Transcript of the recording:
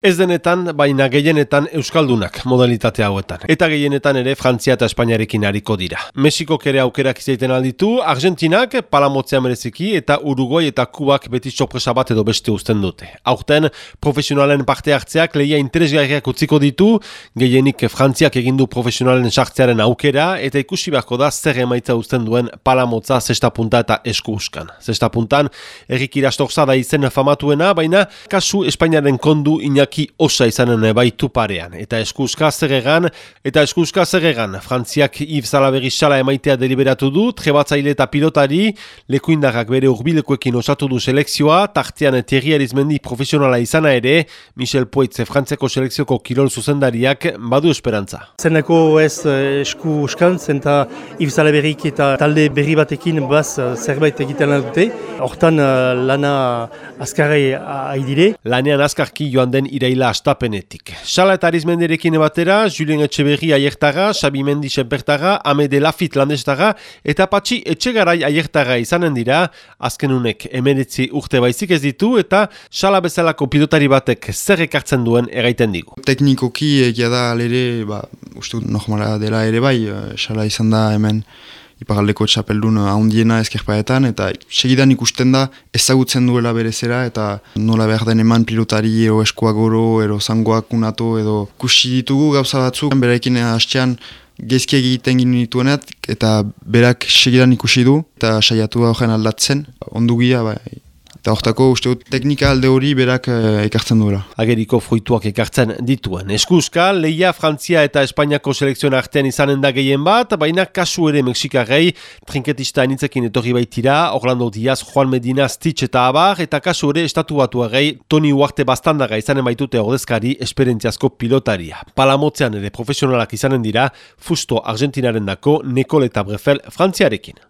Ez denetan, baina gehienetan euskaldunak modalitate hauetan. Eta gehienetan ere Frantzia eta Espainiarekin hariko dira. Mexiko kere aukerak izaiten alditu, Argentinak palamotzea mereziki eta Uruguay eta Kubak beti sorpresa bat edo beste uzten dute. Aurten, profesionalen parte hartzeak lehia interesgarriak utziko ditu, gehienik Frantziak egindu profesionalen sartzearen aukera, eta ikusi beharko da zer emaitza uzten duen palamotza zesta punta eta esku uskan. Zesta puntan, errik irastorza da izen famatuena, baina kasu Espainiaren kondu inak Iñaki osa izanen baitu parean. Eta eskuzka zegegan, eta eskuzka zegegan, Frantziak Yves Zalaberi sala emaitea deliberatu du, trebatzaile eta pilotari, lekuindarrak bere urbilekoekin osatu du selekzioa, tartean Thierry Arizmendi profesionala izana ere, Michel Poitze Frantziako selekzioko kirol zuzendariak badu esperantza. Zeneko ez eh, esku uskan, zenta Yves Zalaberik eta talde berri batekin baz eh, zerbait egiten dute, hortan eh, lana azkarrei haidire. Lanean azkarki joan den iraila astapenetik. Sala eta arizmenderekin batera, Julien Etxeberri aiertaga, Xabi Mendi senpertaga, Amede Lafit landestaga, eta patxi Etxegarai aiertaga izanen dira, azkenunek emeretzi urte baizik ez ditu, eta sala bezalako pilotari batek zer ekartzen duen eraiten digu. Teknikoki egia da alere, ba, uste normala dela ere bai, sala izan da hemen, iparaldeko txapeldun ahondiena ezkerpaetan, eta segidan ikusten da ezagutzen duela berezera, eta nola behar den eman pilotari ero eskoak goro, ero zangoak unatu, edo kusi ditugu gauza batzuk, berekin hastean gezki egiten ginen eta berak segidan ikusi du, eta saiatu horren aldatzen, ondugia, bai, Eta hortako uste teknika alde hori berak eh, ekartzen duela. Ageriko fruituak ekartzen dituen. Eskuzka, Leia, Frantzia eta Espainiako selekzioan artean izanen da gehien bat, baina kasu ere Mexikarrei, trinketista anitzekin etorri baitira, Orlando Diaz, Juan Medina, Stitch eta Abar, eta kasu ere estatu batuarei, Toni Uarte bastandaga izanen baitute ordezkari esperientziazko pilotaria. Palamotzean ere profesionalak izanen dira, Fusto Argentinaren dako, Nicole eta Brefel Frantziarekin.